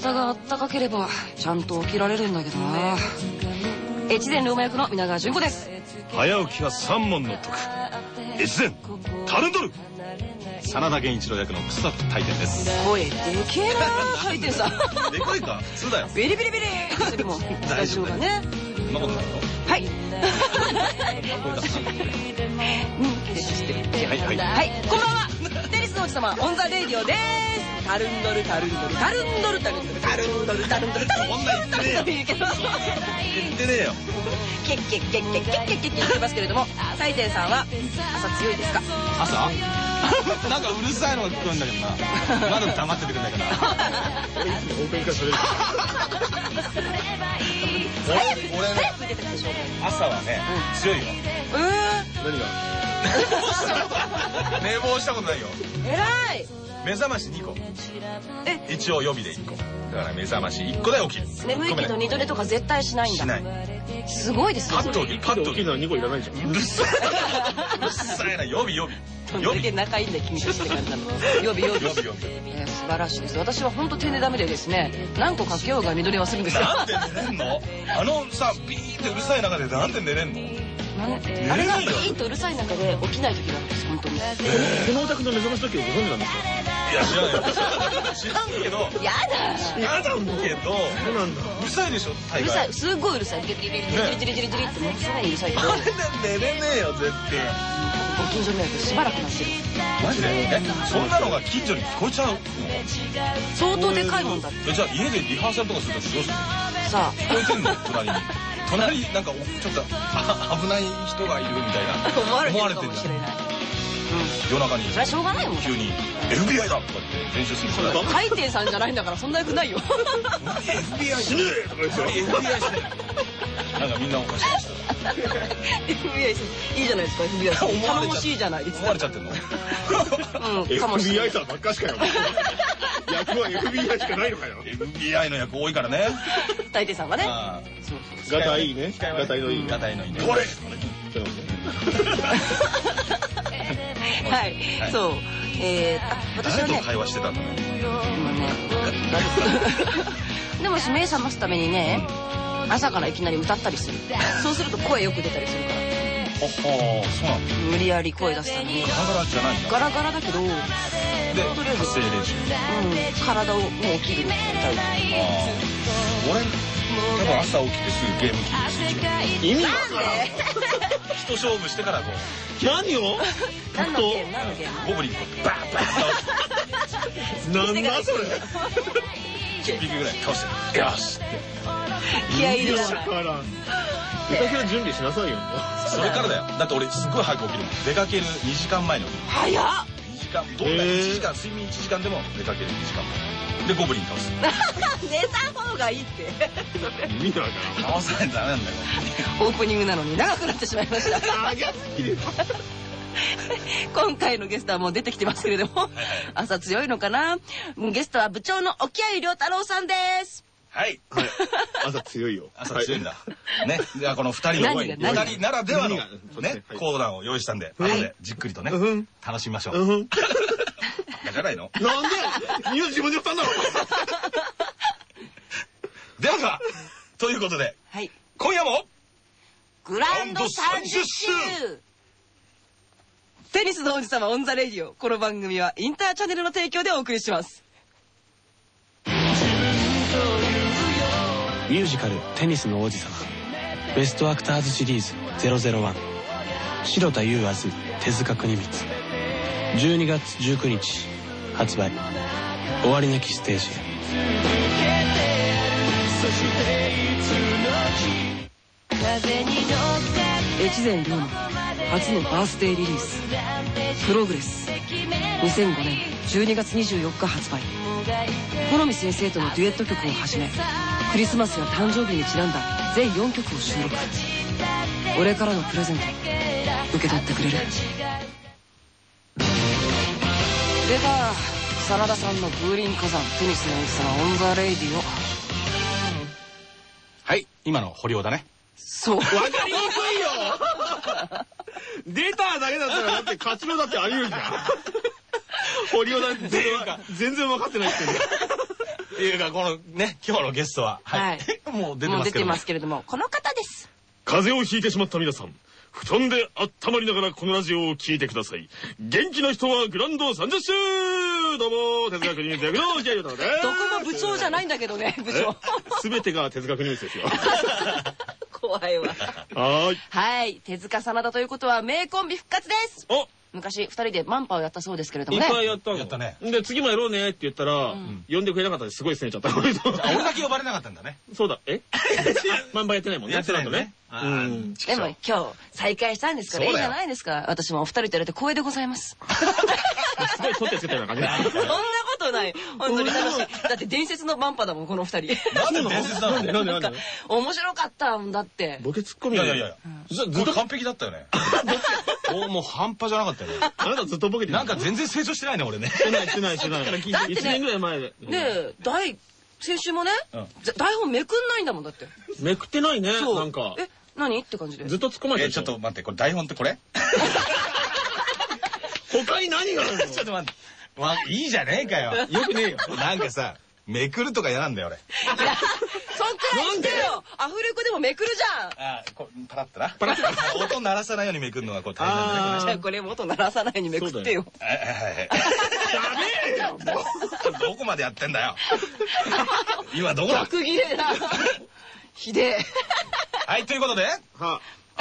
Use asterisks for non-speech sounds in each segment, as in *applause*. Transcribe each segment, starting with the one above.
方があったかければちゃんと起きられるんだけどな。越前龍馬役の皆川淳子です。早起きが三問の徳越前タルンドル。真田源一郎役の楠田大天です。声でけえな入ってるさでかいか？普通だよ。ビリビリビリそれも大丈夫だねそ。んなことないのはい。はい。こんばんは王子様 on the Radio です。タルンドルタルンドルタルンドルタルンドルタルンドルタルンドルタルンドルそんな言ってねえよ。言うけど言ってねえよケッケッケッケッケッケッケッケッ言ってますけれども大天さんは朝強いですか朝なんかうるさいのが聞こえるんだけどなまだ黙っててくんないかな俺いつもオープン化する俺俺ね朝はね強いようー何が *laughs* 寝坊したことないよ。偉い。目覚まし2個。え？一応予備で1個。だから目覚まし1個で起きる。眠いけど二度寝とか絶対しないんだ。しない。すごいですね。パッと起きる。パッと起きる。のは2個いらないじゃん。うるさいうるさいな。予備予備。どんだけ仲いいんだよ君たちって感じなの。予備予備。予備予備。えー素晴らしいです。私は本当手寝ダメでですね何個かけようが二度寝はするんですよ。なんで寝れんの？あのさビーってうるさい中でなんで寝れんの？あれがビーッとうるさい中で起きない時があるんです本当に。このお宅の目覚まし時計ご存知なんですか？いや知らないよ。知らんけど。やだ。嫌だけど。そうなんだ。うるさいでしょ？う大概。るさい。すっごいうるさい。ジリジリジリジリジリジリってもうさらにうるさいけどあれで寝れねえよ絶対ご近所迷惑しばらくなってるマジでえそんなのが近所に聞こえちゃうの相当でかいもんだってえじゃあ家でリハーサルとかするときどうするのさあ聞こえてんの隣に隣になんかおちょっとあ危ない人がいるみたいな。*laughs* 思われてるじゃんもしれない。夜中に。それはしょうがないもん。急に FBI だとかって練習する人だ海底さんじゃないんだからそんな役ないよ。*laughs* FBI 死ねとか言って。*laughs* FBI 死ねなんかみんなおかしい人。FBI さんいいじゃないですか FBI 頼もしいじゃないですか。思われちゃってんの？FBI さんばっかしかよ。役は FBI しかないのかよ。FBI の役多いからね。大抵さんはねガタイいいね。ガタイのいいね。ガタイのいいねこれはい、はいそう。えー、あ、私はね、誰と会話してたんだねでも目覚ますためにね、朝からいきなり歌ったりする。そうすると声よく出たりするから。ほほーそうなの無理やり声出すために。ガラガラじゃないんだガラガラだけど、うん、でとりあえず発声練習体をもう起きるみたいな。俺多分朝起きてすぐゲーム機に意味わから人勝負してからこう。ん。何を？何のゲーム？何のゲーム？ゴブリンこうバーンバーンなんだそれ？10匹ぐらい倒してよしって気合い入からん。出かける準備しなさいよ。それからだよ。だって俺すっごい早く起きるもん。出かける2時間前に起きる早っ2時間どんなへー1時間睡眠1時間でも出かける2時間前でゴブリン倒す *laughs* 寝た方がいいって。意味わからん。倒さないとダメなんだよオープニングなのに長くなってしまいました。長すぎる。今回のゲストはもう出てきてますけれども、朝強いのかな？ゲストは部長の沖合良太郎さんです。はいはい。朝強いよ。朝強いんだ。ね。ではこの二人の何が何が二人ならではのねコーナーを用意したんで、はい後でじっくりとねうん楽しみましょう。うん。うん。じゃないの？なんで？ニュ自分で言ったんだろ *laughs* ではかということではい。今夜もグランド30周テニスの王子様 on the Radio。この番組はインターチャネルの提供でお送りします。ミュージカル「テニスの王子様」ベストアクターズシリーズ001白田優あず手塚国光12月19日発売終わりなきステージへ越前リョーマ初のバースデーリリース「プログレス」2005年12月24日発売許斐先生とのデュエット曲をはじめクリスマスや誕生日にちなんだ全4曲を収録。俺からのプレゼント。受け取ってくれる。では真田さんの風林火山テニスの王子様 on the radio。はい今の堀尾だね。そう。わかりにくいよ。*laughs* 出ただけだったらだって勝ちのだってあり得るじゃん。*laughs* 堀尾だって全然全然分かってないってっていうかこのね今日のゲストははい *laughs* もう出てますけどもますけれども、この方です。風邪をひいてしまった皆さん布団で温まりながらこのラジオを聞いてください元気な人はグランド30周どうも哲学ニュース役のジェイヨタですどこも部長じゃないんだけどね、部長。*laughs* すべてが哲学ニュースですよ *laughs* 怖いわ。はーいはい。手塚真田ということは名コンビ復活です。お昔二人でマンパをやったそうですけれどもね。いっぱいやったの。やったね。で次もやろうねって言ったら、呼んでくれなかったですごい拗ねちゃった。俺だけ呼ばれなかったんだね。そうだ。え？マンバやってないもんね。やってないのねうん。でも今日再会したんですからいいじゃないですか。私もお二人とやれて光栄でございます。*laughs* すごい取ってつけたような感じ。*laughs* そんなことない。本当に。楽しい。だって伝説のマンパだもん、この二人。なんで伝説なんでなんでなんで？面白かったんだって。ボケツッコミ。いやいやいや。ず完璧だったよね。お *laughs* もう半端じゃなかったよね。あなたずっとボケてるなんか全然成長してないね俺ね。してないしてないしてないだってね1年ぐらい前でで、大、先週もねうん、ぜ台本めくんないんだもんだって。めくってないね。なんか。え、何？って感じで。ずっと突っ込まれてえるちょっと待ってこれ台本ってこれ？他に何があるの？ちょっと待って。ま *laughs* あいいじゃねえかよ。よくねえよ。なんかさめくるとか嫌なんだよ俺。そんくらいしてよ。アフレコでもめくるじゃん。あこパラッとな。パラッと *laughs* 音鳴らさないようにめくるのがこう大変なんだね。あじゃあこれ元鳴らさないようにめくってよ。はいはいはいダメよ *laughs* どこまでやってんだよ。今どこだ？逆切れだ。ひでえ。*laughs* はいということでは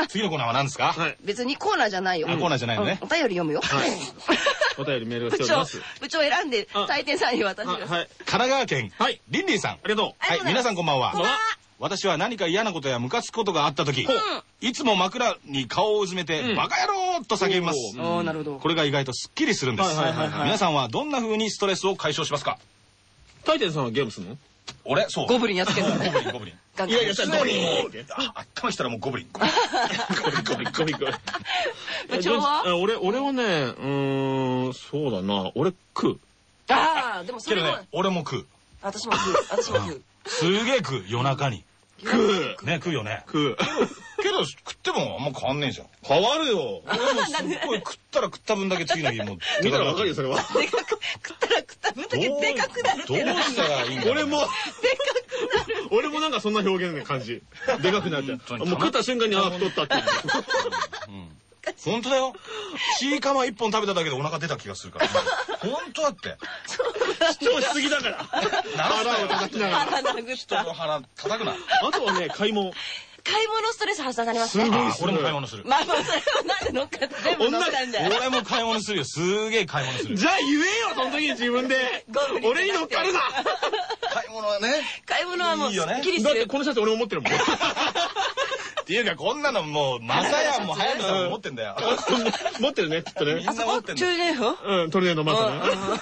次のコーナーは何ですか？はい。別にコーナーじゃないよ。あコーナーじゃないのね。うん。お便り読むよ。はい。*laughs* お便りメールが部長来ております、部長選んで、あ。大天さんに渡してください。あはい。神奈川県はい。リンリンさん。ありがとう。はい皆さんこんばんは。こんばんは。私は何か嫌なことやムカつくことがあった時いつも枕に顔をうずめてうん。バカ野郎と叫びます。おおー、なるほど。これが意外とスッキリするんです。はいはいはいはい。皆さんはどんな風にストレスを解消しますか？タイテンさんはゲームするの？俺？そうゴブリンやっつけるのね。ゴブリンゴブリン。いやいやそれゴブリン。あ頭したらもうゴブリン。*laughs* ゴゴミゴミゴミ部長はあ俺俺はねうーんそうだな。俺食うああ、でもそれは。けどね、俺も食う私も食う。私も食う。*laughs* すげえ食う夜中に食う。ね食うよね。食う。けど食ってもあんま変わんねえじゃん。変わるよ。俺もすっごい食ったら食った分だけ次の日もう見たらわかるよそれは。でかく、食ったら食った分だけでかくなるってどうしたらいいんだろう。俺も俺もなんかそんな表現の感じ。でかくなっちゃう。もう食った瞬間にあ太ったって本当だよ。チーカマ一本食べただけでお腹出た気がするから本当だって。主張しすぎだから。腹を叩きながら。腹殴った。人の。腹叩くな。あとはね買い物。買い物ストレス発散になりますね。すごいあ俺も買い物する。まあまあ、それはなんで乗っかって全部乗ったんだよ。俺も買い物するよ。すげえ買い物するじゃあ言えよその時に自分で。俺に乗っかるな。買い物はね買い物はもうすいいよね。っきりする。だってこのシャツ俺も持ってるもん *laughs* っていうかこんなのもうマサヤンも早見さんも持ってんだよ。持ってるねきっとね。みんな持ってんだよ中年夫うん。トルネードマークね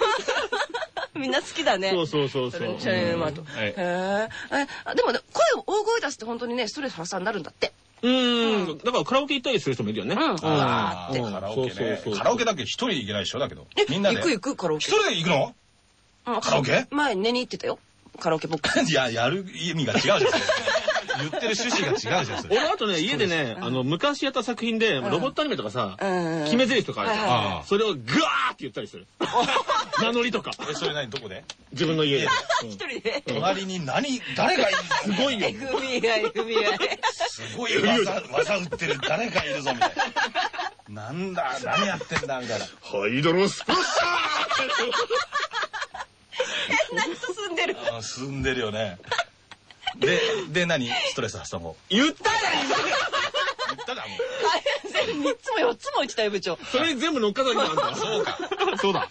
*laughs* みんな好きだね。そうそうそうそう。チャレマート。はい。へえ。でもね声を大声出すって本当にねストレス発散になるんだって。うーん。だからカラオケ行ったりする人もいるよね。うん。うん。あカラオケそうそうそうねカラオケだけ一人行けないでしょだけど。えみんなで。行く行くカラオケ。一人で行くの？うん。カラオケ？前寝に行ってたよ。カラオケボックス。*laughs* いややる意味が違うじゃん言ってる趣旨が違うじゃんそれ。俺あとね家でねあの昔やった作品でロボットアニメとかさうん決め台詞とかあるじゃん。それをグワーって言ったりする。*laughs* 名乗りとか。えそれ何？どこで？自分の家で。一人で。隣に何誰がいるすご *laughs* いよえぐみがえぐみがえ。すごい技技売ってる。誰かいるぞみたいな。なんだ何やってんだみたいな。ハイドロスプラッシ何 *laughs* と住んでる。あ進んでるよねでで何？ストレス発散法。言ったら言ったらも三つも四つも言ってたよ部長。それに全部乗っかったんだ。あんたそうか。そうだ。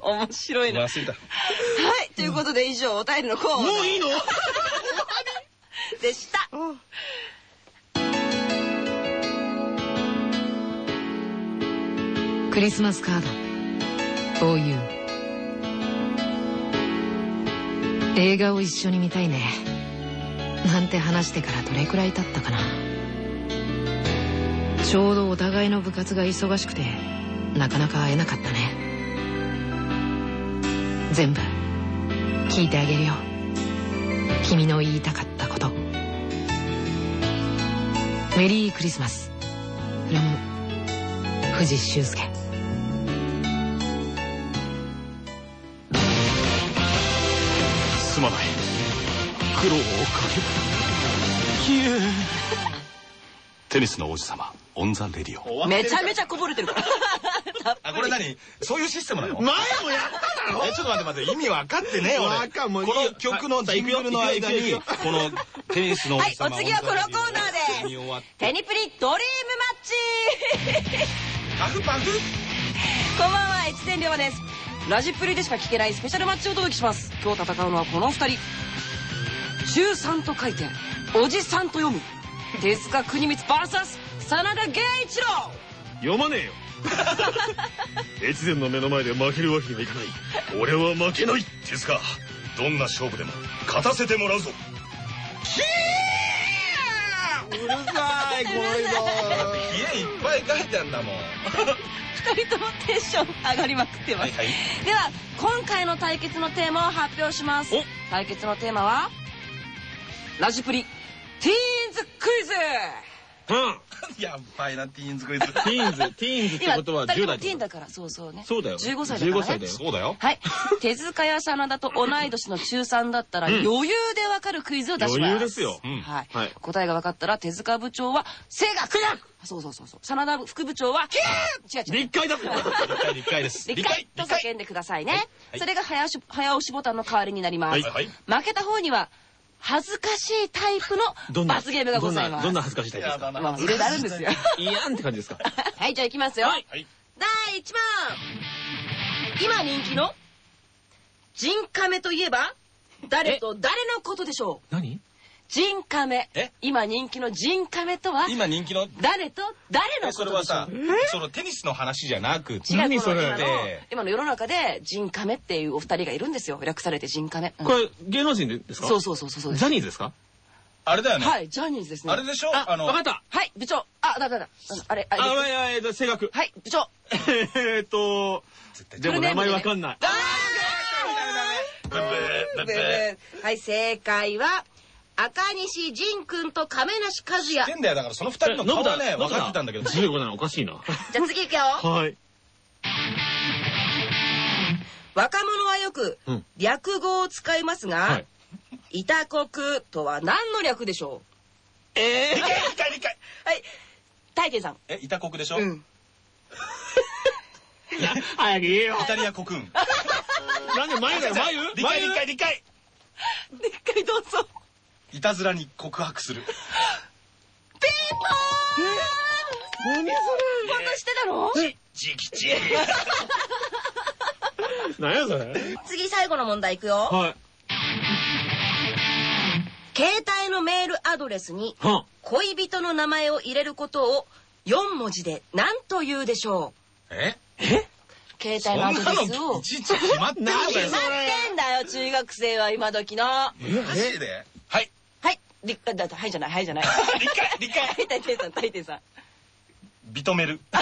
面白いうな。はい。忘れた。ということで以上お便りのコーナー。もういいの？*laughs* でした。クリスマスカード。For you 映画を一緒に見たいねなんて話してからどれくらい経ったかな。ちょうどお互いの部活が忙しくてなかなか会えなかったね。全部聞いてあげるよ。君の言いたかったこと。メリークリスマス。フロム藤修介。すまない。苦労をかけるひえテニスの王子様オンザレディオめちゃめちゃこぼれてるから。あ、これ何？そういうシステムなの？前もやっただろえ、ちょっと待って待って、意味分かってねえ、俺。わかんもこよの曲のジングルの間に、このテニスの王はい、子様お次はこのコーナーです。テニプリドリームマッチパフパフこんばんは、越前龍馬です。ラジプリでしか聞けないスペシャルマッチをお届けします。今日戦うのはこの二人。中3と書いて、おじさんと読む。手塚国光 VS 真田源一郎読まねえよ *laughs* 越前の目の前で負けるわけにはいかない俺は負けない手塚どんな勝負でも勝たせてもらうぞうるさいこの家いっぱい書いてあんだもん。二人ともテンション上がりまくってます。はい。では、今回の対決のテーマを発表しますお。対決のテーマは、ラジプリ、ティーンズクイズうん *laughs* やっばいな、ティーンズクイズ。ティーンズ *laughs* ティーンズって今、ことは10二人とも代ティーンだから、そうそうね。そうだよ15歳だからね。15歳だよそうだよ。はい。*laughs* 手塚や真田と同い年の中3だったら、うん余裕でわかるクイズを出します。余裕ですようんはい。はい答えが分かったら、手塚部長は、青学そうそうそうそう。真田副部長は、違う違う。立海だぞ立海、立海です。立海と叫んでくださいね。はいそれが早押し早押しボタンの代わりになります。はいはい負けた方には、恥ずかしいタイプの罰ゲームがございます。どんなどんな恥ずかしいタイプですか？やだなまあ、いろいろあるんですよ。いやんって感じですかはい、じゃあ行きますよ。はいはい。第1問今人気のジンカメといえば誰と誰のことでしょう何ジンカメ。え？今人気のジンカメとは？今人気の、誰と？誰のそことでしょう？れはさ、そのテニスの話じゃなく、違う何それ今ので今の世の中でジンカメっていうお二人がいるんですよ。略されてジンカメ、うん。これ芸能人ですか？そうそうそうそうそうです。ジャニーズですか？あれだよね。はいジャニーズですね。あれでしょ？ああの、わかった。はい部長。あだだだ。あれあれ。あわいやいや正確はい部長。えーっとでも名前わかんない。あブブーブーブーはい正解は赤西仁君と亀梨和也。知ってんだよ、だからその二人の顔はね、分かってたんだけど。15なのおかしいなじゃあ次行くよ。はい。若者はよくうん。略語を使いますが、はい。いたこくとは何の略でしょえ理解、理解、理解。うはい。大抵さん。え、イタコクでしょ？イうん。*laughs* 早く言えよ。タリアコクン。なんで眉だよ。眉理解、理解、理解。一回どうぞいたずらに告白する。何そ本当してたの？ジキチ。れ *laughs* 何やそれ？次最後の問題いくよ。はい。携帯のメールアドレスには恋人の名前を入れることを4文字で何と言うでしょえ？う携そん帯のアドなレスを。のいちいち決まってんのかよ。*laughs* 決まってんだよ中学生は今時の。はマジで？はい。いりだってはいじゃないはいじゃない *laughs* 理解、理解。はい大抵さん大抵さん認める。*laughs*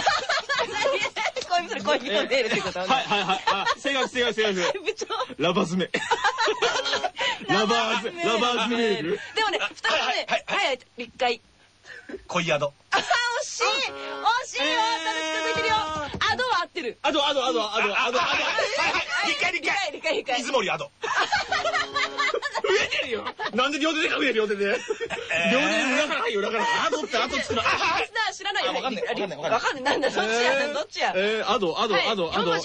恋人恋人メールってことはいはいはいあ正確正確正確 *laughs* 部長ラバーズメラバーズラバーズメールでもね二人ともねはいはいはいはい一回恋宿。あ惜しい惜しいよ近づいてるよってるあとあとあとあとあとあとはいはい。理解、理解。理解理解水森アド。増えてるよなんで両手で書くね両手で両手で裏からはい裏からあとってあと作るあはい知らないよあわかんないわかんないわかんないなんだどっちやどっちやえー、アドアドはいアドアドア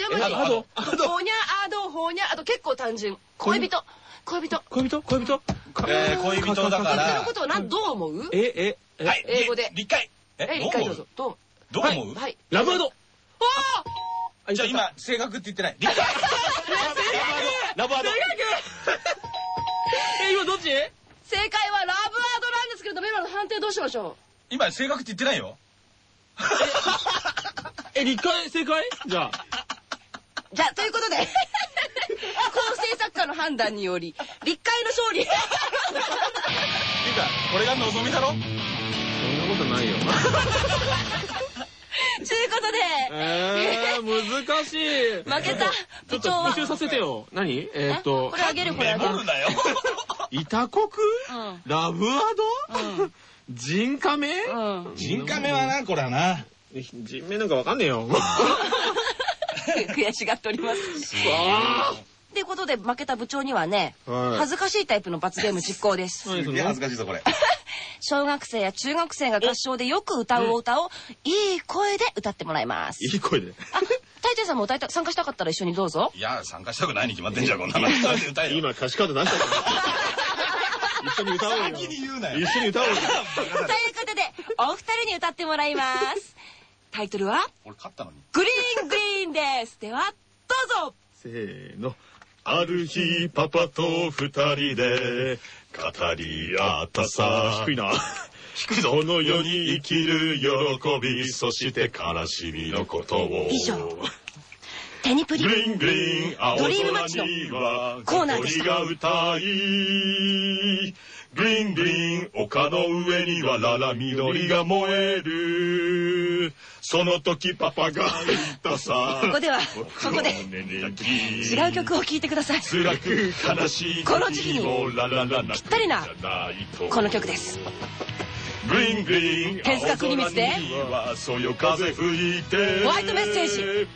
ドアドほにゃあどほにゃあと結構単純恋人恋人恋人恋人えー恋人だからそのことをどう思うええ。英語で理解。ええ、一回どうぞどうどうどう思うはいラブアドおじゃあ今、正確って言ってない。*laughs* 理解。ラブアド。え今どっち？正解はラブアドなんですけれども今の判定どうしましょ今、正確って言ってないよ。え立会正解？じゃあ。うじゃあということで。構成作家の判断により立会の勝利。ていうか、これが望みだろ？そんなことないよ *laughs* ということで。えー、難しい。負けた。部長は。復習させてよ。何？え？ーっと。これあげるこれあげる。メモるなよ。*laughs* イタコク？うん。ラブアド？ジンカメ？うん。ジンカメはな、これはな。人名なんかわかんねえよ。*laughs* 悔しがっております。っていうことで負けた部長にはね、はい。恥ずかしいタイプの罰ゲーム実行です。何すげえ恥ずかしいぞ、これ。小学生や中学生が合唱でよく歌うお歌をいい声で歌ってもらいます。いい声で。あ、大抵さんも歌いた参加したかったら一緒にどうぞ。いや、参加したくないに決まってんじゃん、こんなの。歌えよ。今歌詞カード出したから。一緒に歌おうよ。先に言うなよ一緒に歌おうよ。*laughs* ということで、お二人に歌ってもらいます。*laughs* タイトルは、俺勝ったのに。グリーングリーンです。では、どうぞせーの。ある日、パパと二人で語り合ったさ。低いな。低いぞ。この世に生きる喜び、そして悲しみのことを。以上テニプリ。グリーングリーン青ドリームマッ空チのコーナーでした。グリーングリーン丘の上にはララ緑が燃える。その時パパが言ったさ。ここではここで違違う曲を聴いてください。辛く悲しいこの時期にぴったりなこの曲です。グリーングリーン手塚国光で青空にはそよ風吹いて。ホワイトメッセージ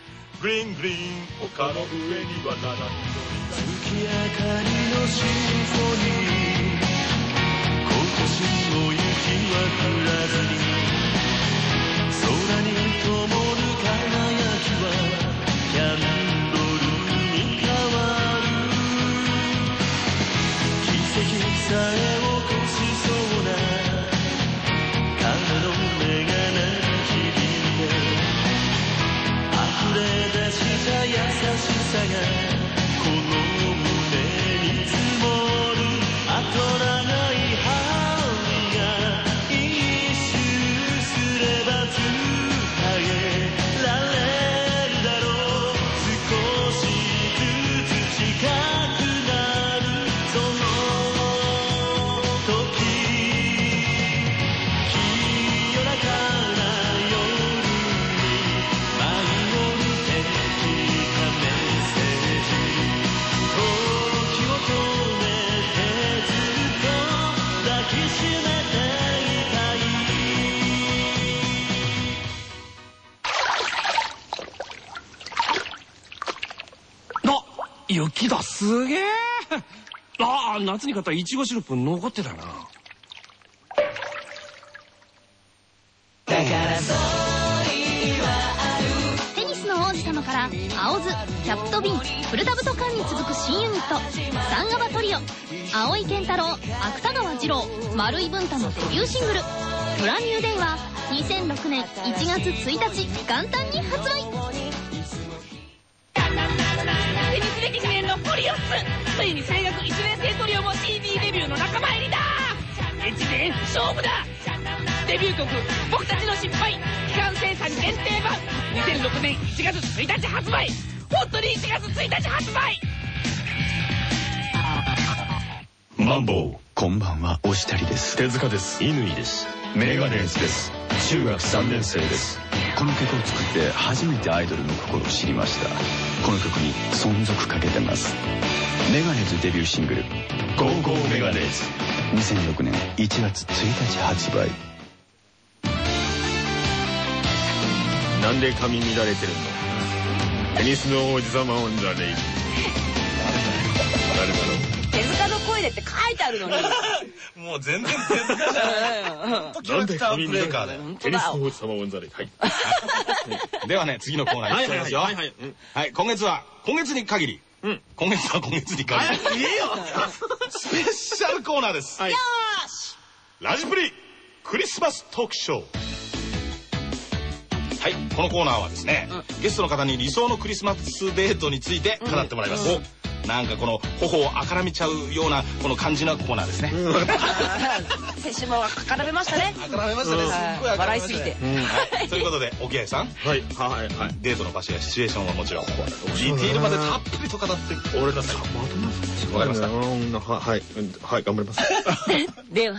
グリーングリーン丘の上にはララ月明かりのシンフォニー。今年も雪は降らずに空に灯る輝きはキャンドルに変わる。奇跡さえ起こし夏に買ったいちごシロップ残ってたな。テニスの王子様から青ズキャットビンフルダブトカンに続く新ユニットサンガバトリオ青井健太郎芥川二郎丸井文太のデビューシングル「ブランニューデイ」は2006年1月1日元旦に発売。2年のポリオスついに声楽1年生トリオも CD デビューの仲間入りだ1年勝負だデビュー曲「僕たちの失敗」期間生産限定版2006年1月1日発売本当に1月1日発売マンボウこんばんは、押したりです。手塚です乾ですメガネーズです中学3年生ですこの曲を作って初めてアイドルの心を知りました。この曲に存続かけてます。メガネズデビューシングル、ゴーゴーメガネーズ2006年1月1日発売。なんで髪乱れてるの？テニスの王子様 on the radio 誰だろう？塚の声でって書いてあるのに。もう全然手塚じゃない。ほんとキャラクターカーだよ。テニスの王子様 on the radio はい *laughs* ではね、次のコーナー行ってみますよ。はいはいうんはい、今月は、今月に限り。うん今月は今月に限り。言えよスペシャルコーナーです。はいラジプリクリスマストークショーはい、このコーナーはですね、ゲストの方に理想のクリスマスデートについて語ってもらいます。なんかこの頬を赤らめちゃうようなこの感じのコーナーですね。先週も絡めましたね。赤らめましたね。すっごい笑いすぎて。はい、ということで、沖合さん、はいはいはいデートの場所やシチュエーションはもちろん、ディティールまでたっぷりと語って俺。わかりました。うんははいうんはい頑張ります *laughs* では、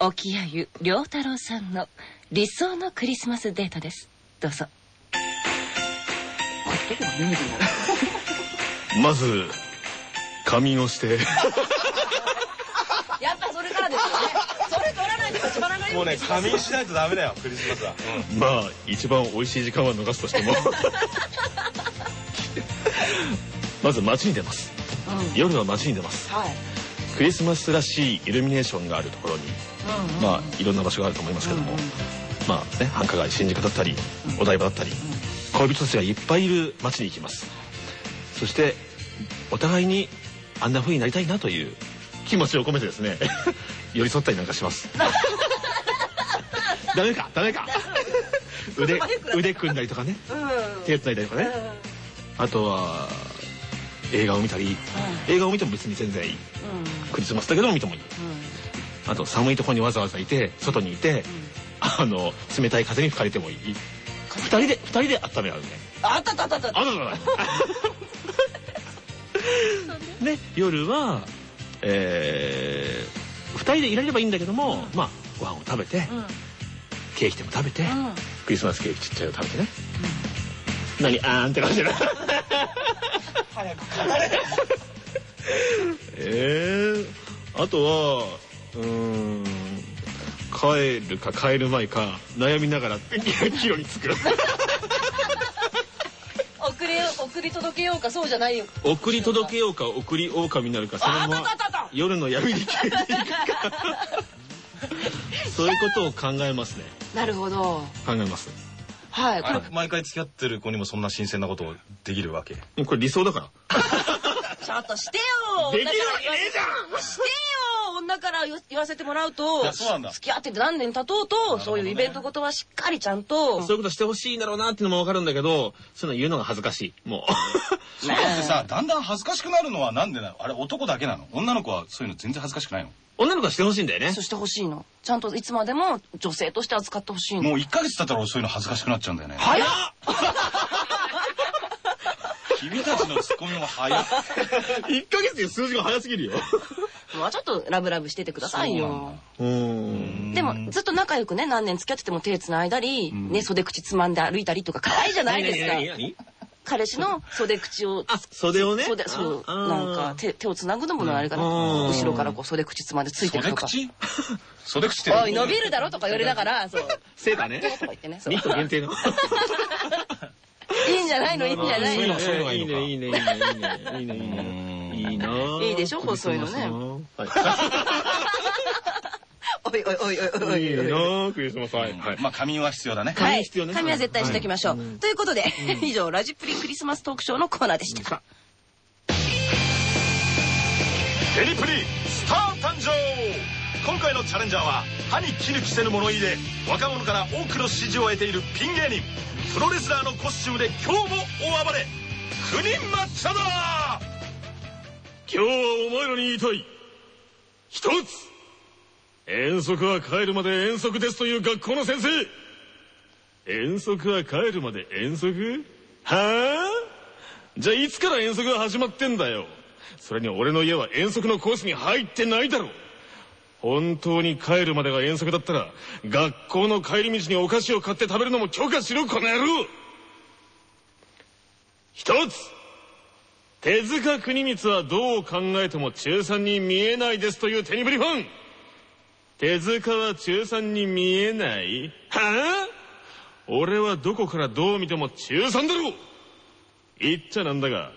沖谷良太郎さんの理想のクリスマスデートです。どうぞ。まず仮眠をして。*laughs* やっぱそれからですよね。それ取らないと始まらないもうね仮眠しないとダメだよクリスマスは、まあ一番美味しい時間は逃すとしても。*laughs* まず街に出ます、夜は街に出ます。はい。クリスマスらしいイルミネーションがあるところに、まあいろんな場所があると思いますけども、まあね繁華街新宿だったりお台場だったり恋人たちがいっぱいいる街に行きますそしてお互いにあんな風になりたいなという気持ちを込めてですね *laughs* 寄り添ったりなんかします。ダメかダメか。腕腕組んだりとかね手つないだりとかね。あとは映画を見たり。映画を見ても別に全然いい。クリスマスだけども見てもいい。あと寒いところにわざわざいて外にいてあの冷たい風に吹かれてもいい。二人で二人で温め合うね。あったあったあったあった。あららら *laughs* ね夜はえー、二人でいられればいいんだけども、まあご飯を食べて、ケーキでも食べて、クリスマスケーキちっちゃいの食べてね、何あーんって感じだ。早く離れ *laughs* えー、あとはうーん帰るか帰る前か悩みながら帰路に着く送り届けようかそうじゃないよ。送り届けようか送り狼になるかそのまああま夜の闇に消えていくか。そういうことを考えますね。なるほど。考えます。はいこれ。あ毎回付き合ってる子にもそんな新鮮なことをできるわけ？これ理想だから。*laughs* ちょっとしてよできるわけねえじゃん。してよ女から言言わせてもらうといやそうなんだ。付き合ってて何年経とうと、そういうイベントごとはしっかりちゃんとそういうことしてほしいんだろうなっていうのもわかるんだけどそういうの言うのが恥ずかしい。もう。*laughs* そうやってさだんだん恥ずかしくなるのはなんでなの？あれ男だけなの？女の子はそういうの全然恥ずかしくないの？女の子はしてほしいんだよね。そうしてほしいの。ちゃんといつまでも女性として扱ってほしいの。もう1ヶ月経ったら俺そういうの恥ずかしくなっちゃうんだよね。早っ！*laughs* 君たちのツッコミも早っ。*laughs* 1ヶ月で数字が早すぎるよもうちょっとラブラブしててくださいよ。うーんでもずっと仲良くね何年付き合ってても手繋いだり、ね袖口つまんで歩いたりとか可愛いじゃないですか。彼氏の袖口をあ袖をね？袖そうなんか手手を繋ぐのものあれかな。うん。後ろからこう袖口つまんでついてく袖とか。口袖口？っ *laughs* ておい伸びるだろとか言われながら *laughs* そう。セーターねとか言ってねそう。ニット限定の。いいんじゃないの？いいんじゃないの？いいねいいねいいねいいねいいねいいねいいないいでしょ？細いのねはい。おいおいおいおいおいい。いおいなクリスマス。はい。はいまあ仮眠は必要だね。はい。髪必要ね。髪は絶対しておきましょう、ということで、以上ラジプリクリスマストークショーのコーナーでした、テニプリスター誕生。今回のチャレンジャーは歯に衣着せぬ物言いで若者から多くの支持を得ているピン芸人プロレスラーのコスチュームで今日も大暴れ9人抹茶だ今日はお前らに言いたい一つ。遠足は帰るまで遠足ですという学校の先生。遠足は帰るまで遠足？はあ？じゃあいつから遠足が始まってんだよ。それに俺の家は遠足のコースに入ってないだろ本当に帰るまでが遠足だったら学校の帰り道にお菓子を買って食べるのも許可しろこの野郎。一つ。手塚国光はどう考えても中3に見えないですという手にぶりファン手塚は中3に見えない？はあ？俺はどこからどう見ても中3だろう。言っちゃなんだが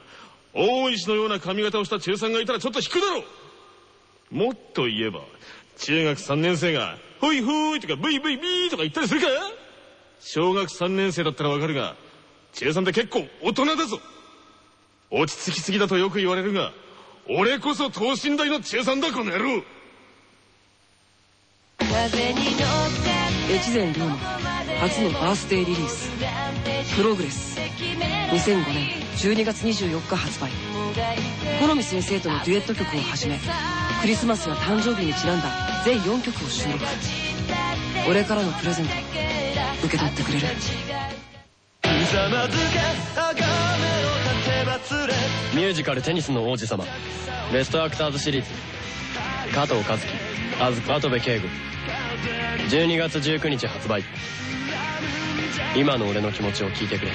大石のような髪型をした中3がいたらちょっと引くだろう。もっと言えば中学3年生が「ほいほい」とか「ブイブイビー」とか言ったりするか？小学3年生だったらわかるが中3って結構大人だぞ。落ち着きすぎだとよく言われるが俺こそ等身大の中3だこの野郎。越前龍馬初のバースデーリリース「プログレス」2005年12月24日発売。好み先生とのデュエット曲をはじめクリスマスや誕生日にちなんだ全4曲を収録。俺からのプレゼント受け取ってくれるミュージカル「テニスの王子様」ベストアクターズシリーズ加藤和樹あず跡部圭吾12月19日発売。今の俺の気持ちを聞いてくれ。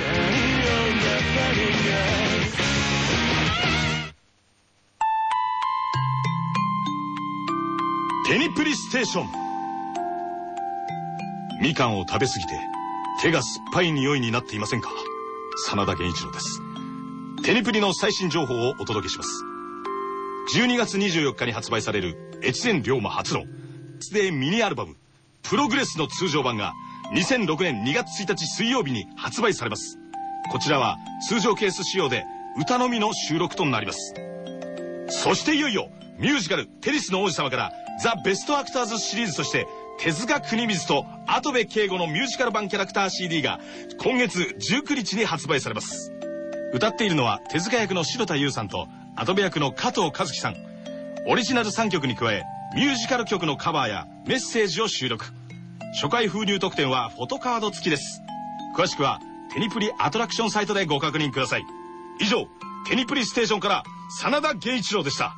テニプリステーション。みかんを食べ過ぎて手が酸っぱい匂いになっていませんか？真田源一郎です。テニプリの最新情報をお届けします。12月24日に発売される越前龍馬初のデーミニアルバム「プログレス」の通常版が2006年2月1日水曜日に発売されます。こちらは通常ケース仕様で歌のみの収録となります。そしていよいよミュージカル「テニスの王子様」からザ・ベストアクターズシリーズとして手塚国水と跡部圭吾のミュージカル版キャラクター CD が今月19日に発売されます。歌っているのは手塚役の城田優さんと跡部役の加藤和樹さん。オリジナル3曲に加えミュージカル曲のカバーやメッセージを収録。初回封入特典はフォトカード付きです。詳しくはテニプリアトラクションサイトでご確認ください。以上テニプリステーションから真田源一郎でした。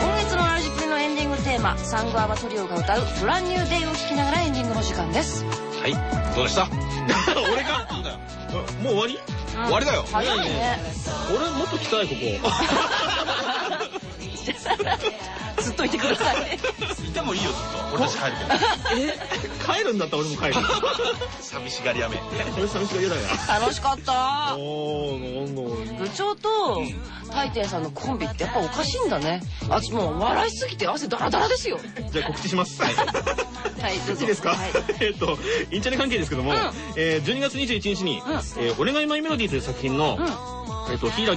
今月のラジプリのエンディングテーマサンゴアバトリオが歌う「ブランニューデイ」を聴きながらエンディングの時間です。はい。どうでした？*laughs* 俺が？もう終わり？終わりだよ。早いね。俺もっと来たいこずっといてください。*laughs* いてもいいよずっと。俺たち帰るけどこ帰るんだったら俺も帰る。*laughs* 寂しがりやめ。俺寂しがりだよ。楽しかった。おーなんだ部長と大抵さんのコンビってやっぱおかしいんだね。あもう笑いすぎて汗ダラダラですよ。じゃあ告知します。はい。はいどうぞ。いいですか、はい。*laughs* えっとインチャネ関係ですけども、うん。えー12月21日にうん「えー俺がいマイメロディー」という作品の、えっと柊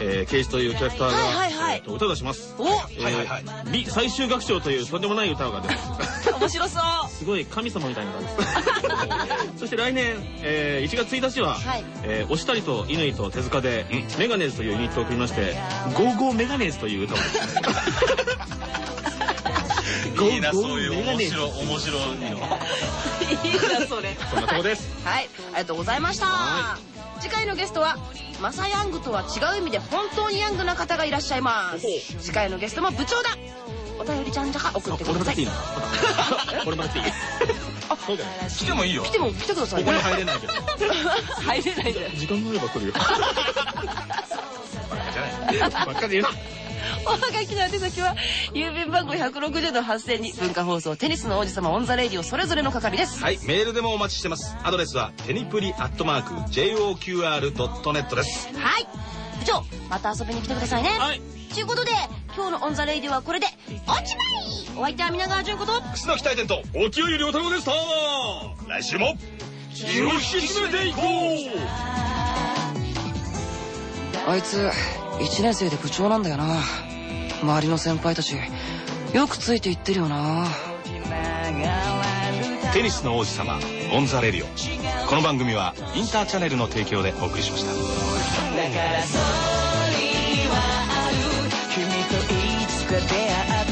えー、ケイシというキャラクターが、はいはいはい。えーと歌を出します。おえーはいはいはい。美最終楽章というとんでもない歌が出ます。面白そう。すごい神様みたいな歌です。*laughs* そして来年、えー1月1日は、はい。えー、押したりと乾と手塚で、メガネーズというユニットを組みまして「ゴーゴーメガネーズ」という歌を。*laughs* いいなそういう面白面白いの。*laughs* いいなそれ。そんなとこです。はいありがとうございました次回のゲストはマサヤングとは違う意味で本当にヤングな方がいらっしゃいます。次回のゲストも部長だ。お便りちゃんじゃか送ってください。俺もだっていいの俺もだっていいあそうだよ。来てもいいよ。来ても来てください。ここに入れないけど *laughs* 入れないんだよ時間があれば来るよ。*laughs* ばっかり言うなおはがきの宛先は郵便番号160の8000に文化放送テニスの王子様 on the radio それぞれの係です。はいメールでもお待ちしてます。アドレスはテニプリアットマーク JOQR.net です。はい。部長また遊びに来てくださいね。はい。ということで今日の on the radio はこれでおしまいお相手は皆川淳子と。楠大典と置鮎龍太郎でした。来週も気を引き締めていこう。あいつ1年生で部長なんだよな。周りの先輩たちよくついていってるよな。テニスの王子様 on the radio。この番組はインターチャネルの提供でお送りしました。君といつか出会ったよう